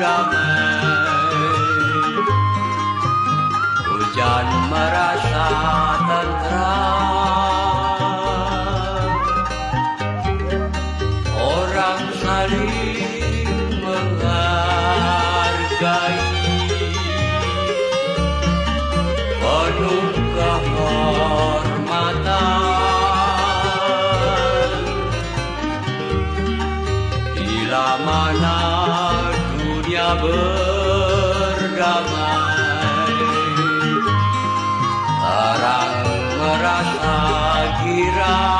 damai Hujan merasa tenteram. Orang saling menghargai. Penuh kehormatan Bila mana berdamai Orang merasa girang.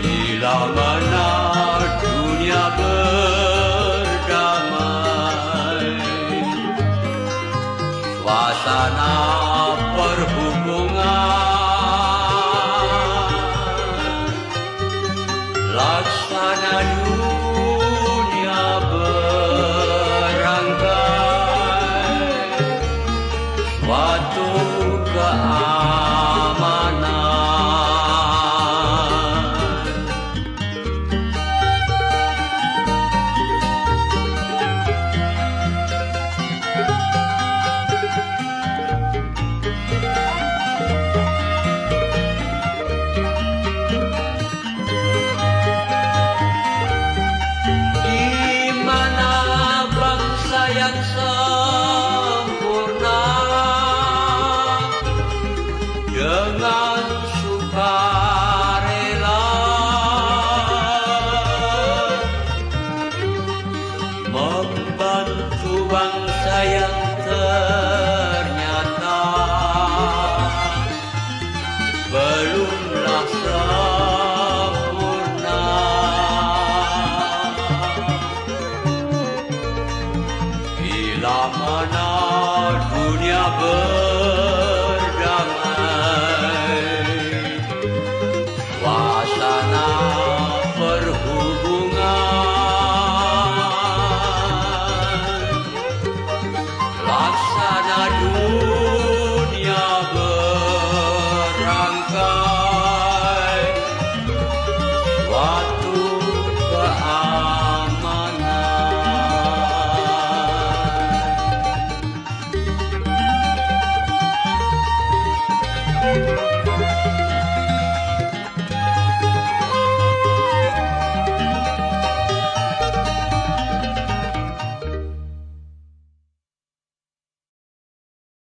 Bila mana dunia berdamai Suasana perhubungan Laksana dunia trouble.